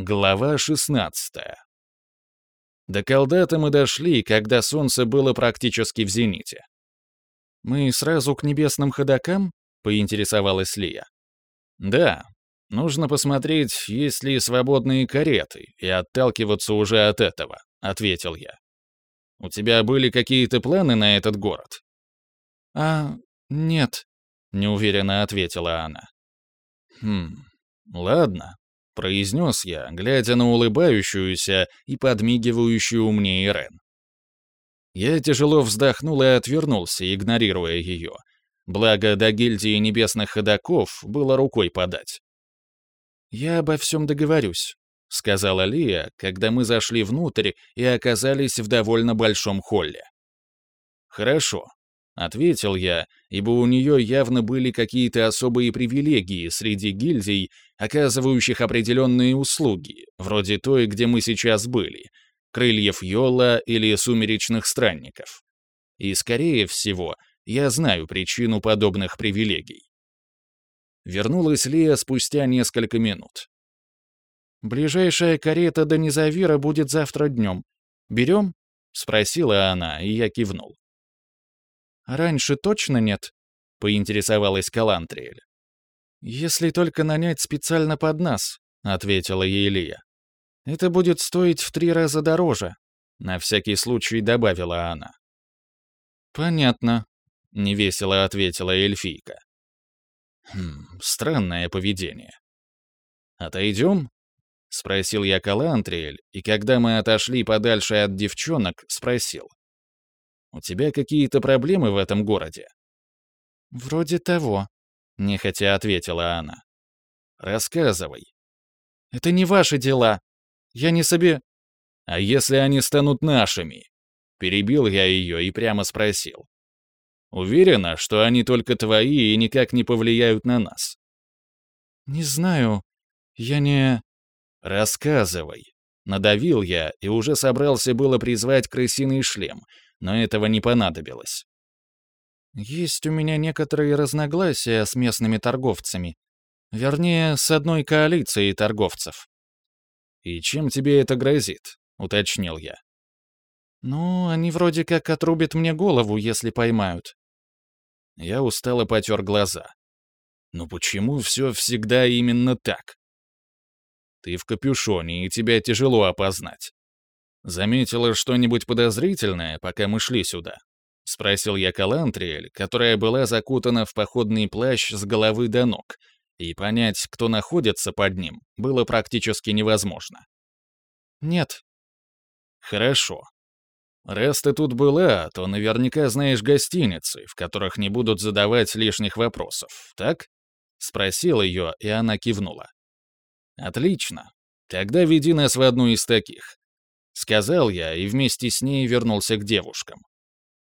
Глава 16 До Калдата мы дошли, когда солнце было практически в зените. «Мы сразу к небесным ходокам?» — поинтересовалась Лия. «Да. Нужно посмотреть, есть ли свободные кареты, и отталкиваться уже от этого», — ответил я. «У тебя были какие-то планы на этот город?» «А, нет», — неуверенно ответила она. «Хм, ладно», — произнес я, глядя на улыбающуюся и подмигивающую мне Ирен. Я тяжело вздохнул и отвернулся, игнорируя ее. Благо, до гильдии небесных ходоков было рукой подать. «Я обо всем договорюсь», — сказала Лия, когда мы зашли внутрь и оказались в довольно большом холле. «Хорошо», — ответил я, ибо у нее явно были какие-то особые привилегии среди гильдий, оказывающих определенные услуги, вроде той, где мы сейчас были, крыльев Йола или сумеречных странников. И, скорее всего, я знаю причину подобных привилегий. Вернулась Лия спустя несколько минут. «Ближайшая карета до Низавира будет завтра днем. Берем?» — спросила она, и я кивнул. «Раньше точно нет?» — поинтересовалась Калантриэль. «Если только нанять специально под нас», — ответила ей Лия. «Это будет стоить в три раза дороже», — на всякий случай добавила она. «Понятно», — невесело ответила эльфийка. Хм, странное поведение. «Отойдем?» — спросил я Калантриэль, и когда мы отошли подальше от девчонок, спросил. «У тебя какие-то проблемы в этом городе?» «Вроде того», — нехотя ответила она. «Рассказывай». «Это не ваши дела. Я не себе...» «А если они станут нашими?» Перебил я ее и прямо спросил. Уверена, что они только твои и никак не повлияют на нас?» «Не знаю. Я не...» «Рассказывай». Надавил я и уже собрался было призвать крысиный шлем, но этого не понадобилось. «Есть у меня некоторые разногласия с местными торговцами. Вернее, с одной коалицией торговцев». «И чем тебе это грозит?» — уточнил я. «Ну, они вроде как отрубят мне голову, если поймают». Я устало потер глаза. «Ну почему все всегда именно так?» «Ты в капюшоне, и тебя тяжело опознать. Заметила что-нибудь подозрительное, пока мы шли сюда?» — спросил я Калантриэль, которая была закутана в походный плащ с головы до ног, и понять, кто находится под ним, было практически невозможно. «Нет». «Хорошо. Раз ты тут была, то наверняка знаешь гостиницы, в которых не будут задавать лишних вопросов, так?» Спросил ее, и она кивнула. «Отлично. Тогда веди нас в одну из таких». Сказал я, и вместе с ней вернулся к девушкам.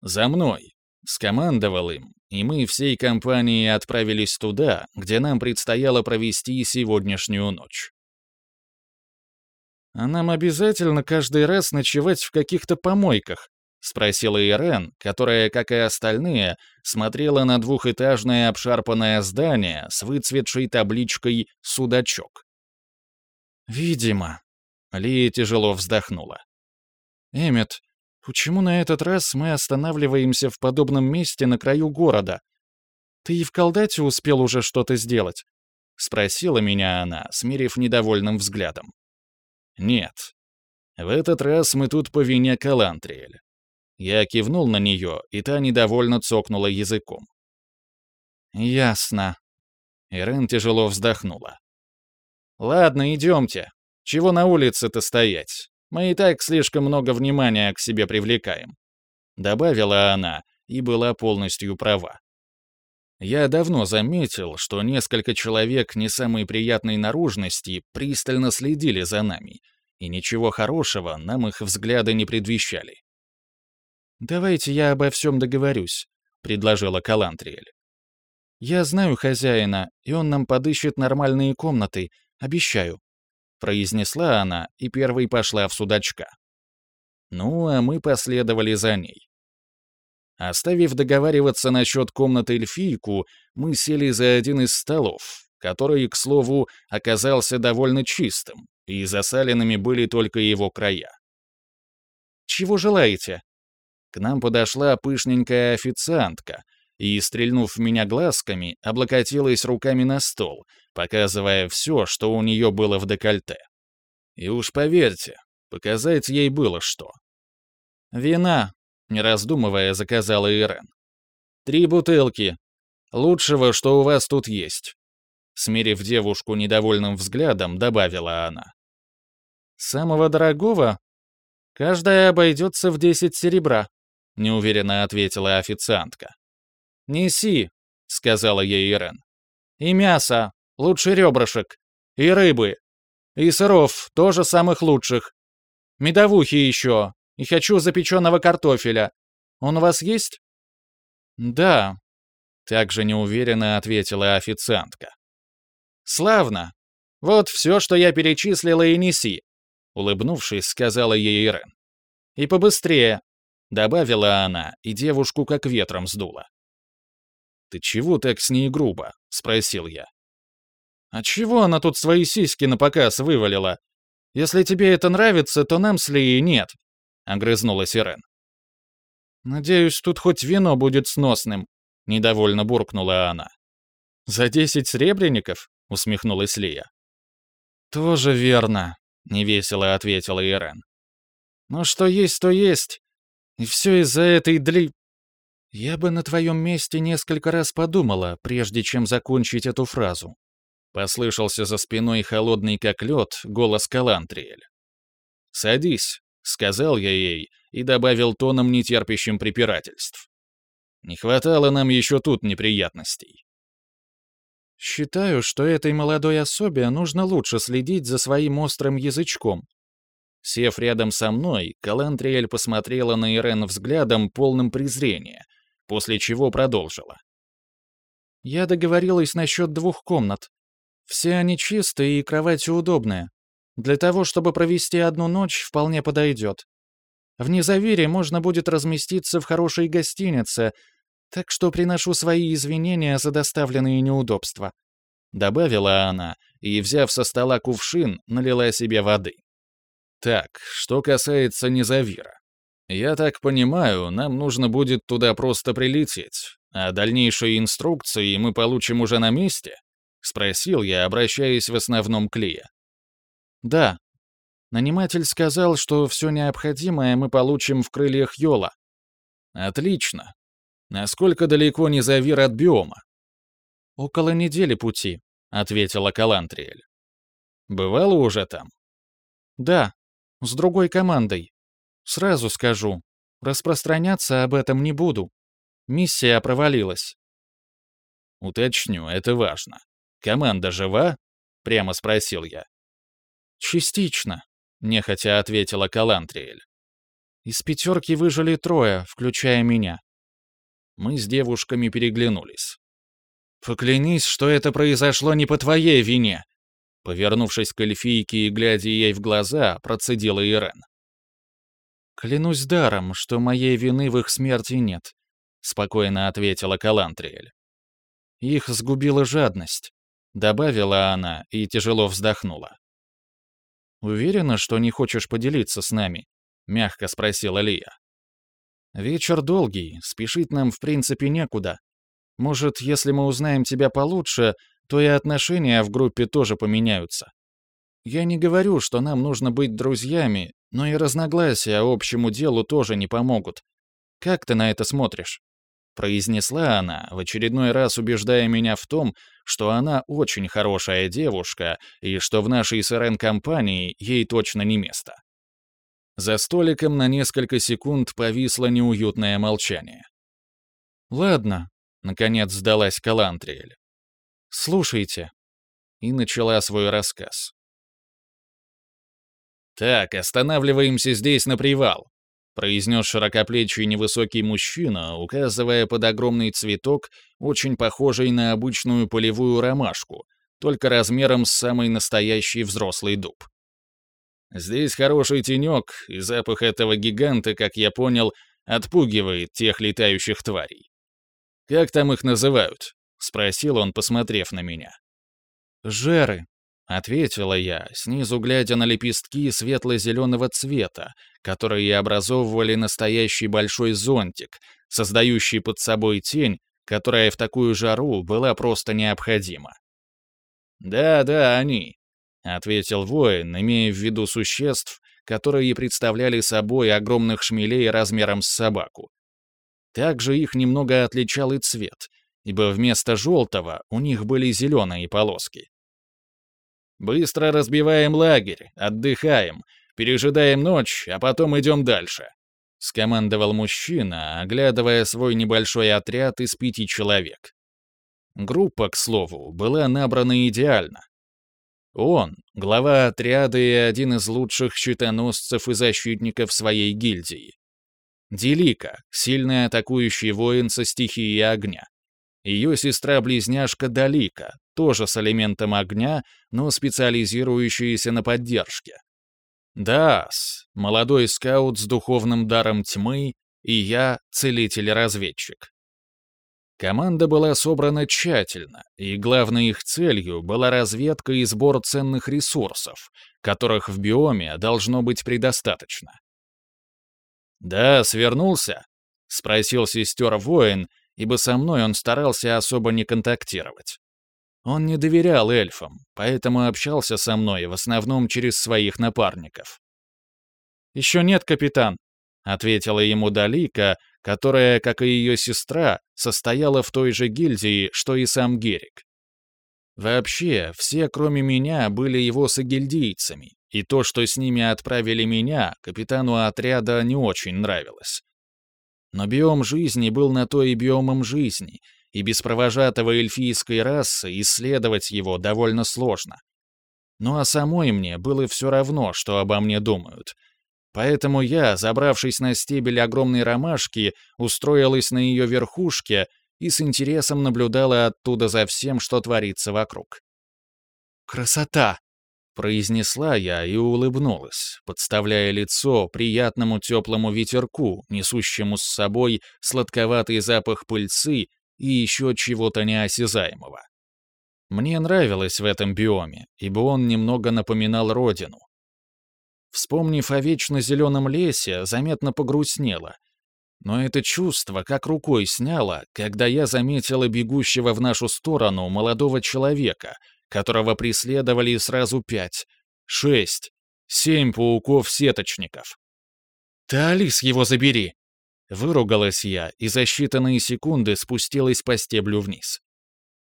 «За мной!» Скомандовал им, и мы всей компанией отправились туда, где нам предстояло провести сегодняшнюю ночь. «А нам обязательно каждый раз ночевать в каких-то помойках?» — спросила Ирен, которая, как и остальные, смотрела на двухэтажное обшарпанное здание с выцветшей табличкой «Судачок». «Видимо», — Лия тяжело вздохнула. «Эммет, почему на этот раз мы останавливаемся в подобном месте на краю города? Ты и в Колдате успел уже что-то сделать?» — спросила меня она, смирив недовольным взглядом. Нет. В этот раз мы тут по вине Калантриэль. Я кивнул на нее, и та недовольно цокнула языком. «Ясно». Ирен тяжело вздохнула. «Ладно, идемте. Чего на улице-то стоять? Мы и так слишком много внимания к себе привлекаем», — добавила она и была полностью права. Я давно заметил, что несколько человек не самой приятной наружности пристально следили за нами, и ничего хорошего нам их взгляды не предвещали. «Давайте я обо всем договорюсь», — предложила Калантриэль. «Я знаю хозяина, и он нам подыщет нормальные комнаты, обещаю», — произнесла она и первой пошла в судачка. Ну, а мы последовали за ней. Оставив договариваться насчет комнаты эльфийку, мы сели за один из столов, который, к слову, оказался довольно чистым, и засаленными были только его края. «Чего желаете?» К нам подошла пышненькая официантка и, стрельнув в меня глазками, облокотилась руками на стол, показывая все, что у нее было в декольте. И уж поверьте, показать ей было что. «Вина», — не раздумывая, заказала Ирен. «Три бутылки. Лучшего, что у вас тут есть». Смерив девушку недовольным взглядом, добавила она. «Самого дорогого? Каждая обойдется в десять серебра», — неуверенно ответила официантка. «Неси», — сказала ей Ирен. «И мясо, лучше ребрышек, и рыбы, и сыров, тоже самых лучших. Медовухи еще, и хочу запеченного картофеля. Он у вас есть?» «Да», — также неуверенно ответила официантка. «Славно. Вот все, что я перечислила, и неси», — улыбнувшись, сказала ей Ирен. «И побыстрее», — добавила она, и девушку как ветром сдуло. «Ты чего так с ней грубо?» — спросил я. «А чего она тут свои сиськи на показ вывалила? Если тебе это нравится, то нам с Лией нет», — огрызнулась Ирен. «Надеюсь, тут хоть вино будет сносным», — недовольно буркнула она. «За десять сребреников?» — усмехнулась Лия. «Тоже верно», — невесело ответила Ирен. «Но что есть, то есть. И все из-за этой дли...» «Я бы на твоем месте несколько раз подумала, прежде чем закончить эту фразу», Послышался за спиной холодный как лед голос Калантриэль. «Садись», — сказал я ей и добавил тоном нетерпящим препирательств. «Не хватало нам еще тут неприятностей». «Считаю, что этой молодой особе нужно лучше следить за своим острым язычком». Сев рядом со мной, Калантриэль посмотрела на Ирен взглядом, полным презрения, после чего продолжила. «Я договорилась насчет двух комнат. Все они чистые и кровати удобные. Для того, чтобы провести одну ночь, вполне подойдет. В Незавире можно будет разместиться в хорошей гостинице, так что приношу свои извинения за доставленные неудобства», — добавила она и, взяв со стола кувшин, налила себе воды. «Так, что касается Незавира. Я так понимаю, нам нужно будет туда просто прилететь, а дальнейшие инструкции мы получим уже на месте?» — спросил я, обращаясь в основном к Лие. «Да. Наниматель сказал, что все необходимое мы получим в крыльях Йола». «Отлично. Насколько далеко Низавир от биома?» «Около недели пути», — ответила Калантриэль. «Бывало уже там?» «Да, с другой командой. Сразу скажу, распространяться об этом не буду. Миссия провалилась». «Уточню, это важно. «Команда жива?» — прямо спросил я. «Частично», — нехотя ответила Калантриэль. «Из пятерки выжили трое, включая меня». Мы с девушками переглянулись. «Поклянись, что это произошло не по твоей вине!» Повернувшись к эльфийке и глядя ей в глаза, процедила Ирен. «Клянусь даром, что моей вины в их смерти нет», — спокойно ответила Калантриэль. «Их сгубила жадность. Добавила она и тяжело вздохнула. «Уверена, что не хочешь поделиться с нами?» — мягко спросила Лия. «Вечер долгий, спешить нам в принципе некуда. Может, если мы узнаем тебя получше, то и отношения в группе тоже поменяются. Я не говорю, что нам нужно быть друзьями, но и разногласия общему делу тоже не помогут. Как ты на это смотришь?» произнесла она, в очередной раз убеждая меня в том, что она очень хорошая девушка и что в нашей СРН-компании ей точно не место. За столиком на несколько секунд повисло неуютное молчание. «Ладно», — наконец сдалась Калантриэль. «Слушайте». И начала свой рассказ. «Так, останавливаемся здесь на привал произнес широкоплечий невысокий мужчина, указывая под огромный цветок, очень похожий на обычную полевую ромашку, только размером с самый настоящий взрослый дуб. Здесь хороший тенек, и запах этого гиганта, как я понял, отпугивает тех летающих тварей. «Как там их называют?» — спросил он, посмотрев на меня. «Жеры», — ответила я, снизу глядя на лепестки светло-зеленого цвета, которые образовывали настоящий большой зонтик, создающий под собой тень, которая в такую жару была просто необходима. «Да, да, они», — ответил воин, имея в виду существ, которые представляли собой огромных шмелей размером с собаку. Также их немного отличал и цвет, ибо вместо желтого у них были зеленые полоски. «Быстро разбиваем лагерь, отдыхаем, пережидаем ночь, а потом идем дальше», — скомандовал мужчина, оглядывая свой небольшой отряд из пяти человек. Группа, к слову, была набрана идеально. Он, глава отряда и один из лучших щитоносцев и защитников своей гильдии. Делика, сильный атакующий воин со стихией огня. Ее сестра-близняшка Далика, тоже с элементом огня, но специализирующаяся на поддержке. Дас, молодой скаут с духовным даром тьмы, и я — целитель-разведчик. Команда была собрана тщательно, и главной их целью была разведка и сбор ценных ресурсов, которых в биоме должно быть предостаточно. «Да, свернулся?» — спросил сестер воин, ибо со мной он старался особо не контактировать. Он не доверял эльфам, поэтому общался со мной в основном через своих напарников. «Еще нет, капитан», — ответила ему Далика, которая, как и ее сестра, состояла в той же гильдии, что и сам Герик. Вообще, все, кроме меня, были его согильдийцами, и то, что с ними отправили меня, капитану отряда не очень нравилось. Но биом жизни был на то и биомом жизни, и без провожатого эльфийской расы исследовать его довольно сложно. Ну а самой мне было все равно, что обо мне думают — Поэтому я, забравшись на стебель огромной ромашки, устроилась на ее верхушке и с интересом наблюдала оттуда за всем, что творится вокруг. «Красота!» — произнесла я и улыбнулась, подставляя лицо приятному теплому ветерку, несущему с собой сладковатый запах пыльцы и еще чего-то неосязаемого. Мне нравилось в этом биоме, ибо он немного напоминал родину, Вспомнив о вечно зеленом лесе, заметно погрустнело. Но это чувство как рукой сняло, когда я заметила бегущего в нашу сторону молодого человека, которого преследовали сразу пять, шесть, семь пауков-сеточников. «Ты, Алис, его забери!» Выругалась я и за считанные секунды спустилась по стеблю вниз.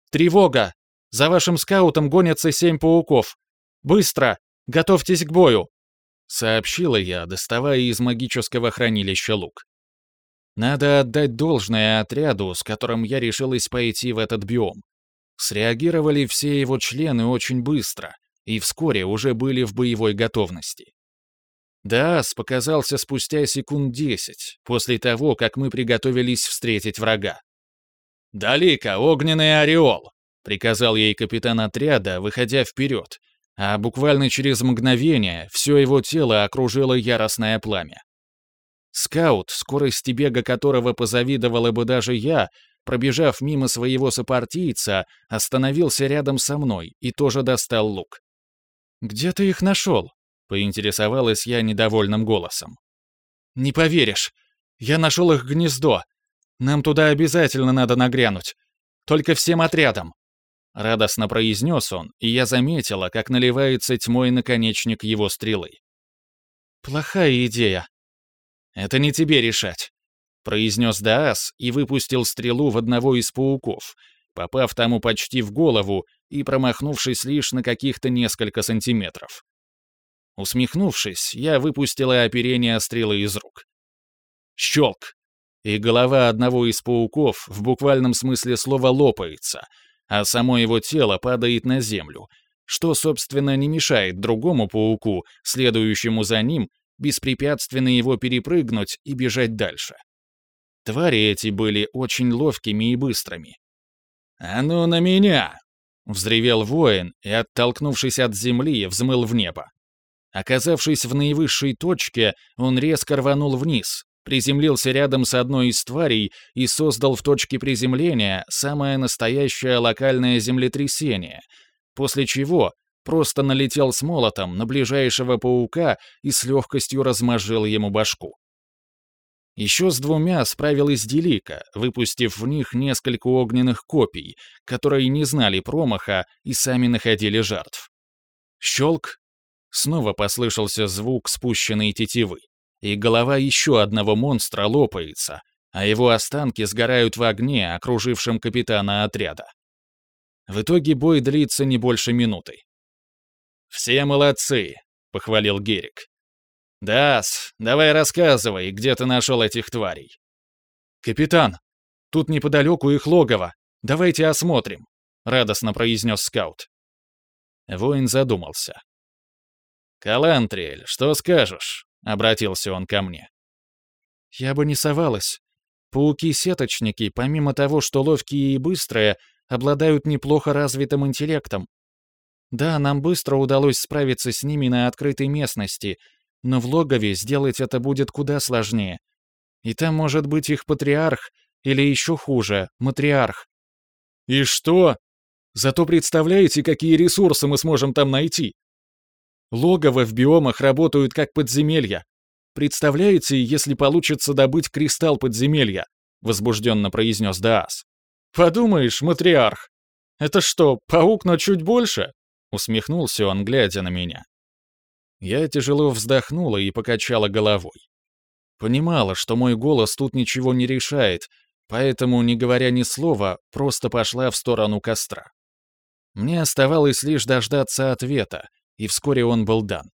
«Тревога! За вашим скаутом гонятся семь пауков! Быстро! Готовьтесь к бою!» — сообщила я, доставая из магического хранилища лук. Надо отдать должное отряду, с которым я решилась пойти в этот биом. Среагировали все его члены очень быстро и вскоре уже были в боевой готовности. Даас показался спустя секунд десять, после того, как мы приготовились встретить врага. «Далика, огненный ореол!» — приказал ей капитан отряда, выходя вперед, а буквально через мгновение все его тело окружило яростное пламя. Скаут, скорости бега которого позавидовала бы даже я, пробежав мимо своего сопартийца, остановился рядом со мной и тоже достал лук. «Где ты их нашел?» — поинтересовалась я недовольным голосом. «Не поверишь, я нашел их гнездо. Нам туда обязательно надо нагрянуть. Только всем отрядом. Радостно произнес он, и я заметила, как наливается тьмой наконечник его стрелы. «Плохая идея». «Это не тебе решать», — произнес Даас и выпустил стрелу в одного из пауков, попав тому почти в голову и промахнувшись лишь на каких-то несколько сантиметров. Усмехнувшись, я выпустила оперение стрелы из рук. Щелк! И голова одного из пауков в буквальном смысле слова лопается — а само его тело падает на землю, что, собственно, не мешает другому пауку, следующему за ним, беспрепятственно его перепрыгнуть и бежать дальше. Твари эти были очень ловкими и быстрыми. «А ну на меня!» — взревел воин и, оттолкнувшись от земли, взмыл в небо. Оказавшись в наивысшей точке, он резко рванул вниз, приземлился рядом с одной из тварей и создал в точке приземления самое настоящее локальное землетрясение, после чего, просто налетел с молотом на ближайшего паука и с легкостью размозжил ему башку. Еще с двумя справилась Делика, выпустив в них несколько огненных копий, которые не знали промаха и сами находили жертв. Щелк! Снова послышался звук спущенной тетивы, и голова еще одного монстра лопается, а его останки сгорают в огне, окружившем капитана отряда. В итоге бой длится не больше минуты. «Все молодцы», — похвалил Герик. «Дас, давай рассказывай, где ты нашел этих тварей». «Капитан, тут неподалеку их логово. Давайте осмотрим», — радостно произнес скаут. Воин задумался. «Калантриэль, что скажешь?» — обратился он ко мне. «Я бы не совалась. Пауки-сеточники, помимо того, что ловкие и быстрые, обладают неплохо развитым интеллектом. Да, нам быстро удалось справиться с ними на открытой местности, но в логове сделать это будет куда сложнее. И там может быть их патриарх, или еще хуже, матриарх. И что? Зато представляете, какие ресурсы мы сможем там найти? Логово в биомах работают как подземелья. Представляете, если получится добыть кристалл подземелья? Возбужденно произнес Даас. Подумаешь, матриарх. Это что, паук, но чуть больше? Усмехнулся он, глядя на меня. Я тяжело вздохнула и покачала головой. Понимала, что мой голос тут ничего не решает, поэтому, не говоря ни слова, просто пошла в сторону костра. Мне оставалось лишь дождаться ответа, и вскоре он был дан.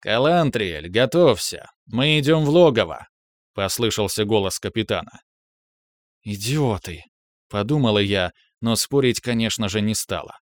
«Калантриэль, готовься! Мы идем в логово!» — послышался голос капитана. «Идиоты!» — подумала я, но спорить, конечно же, не стала.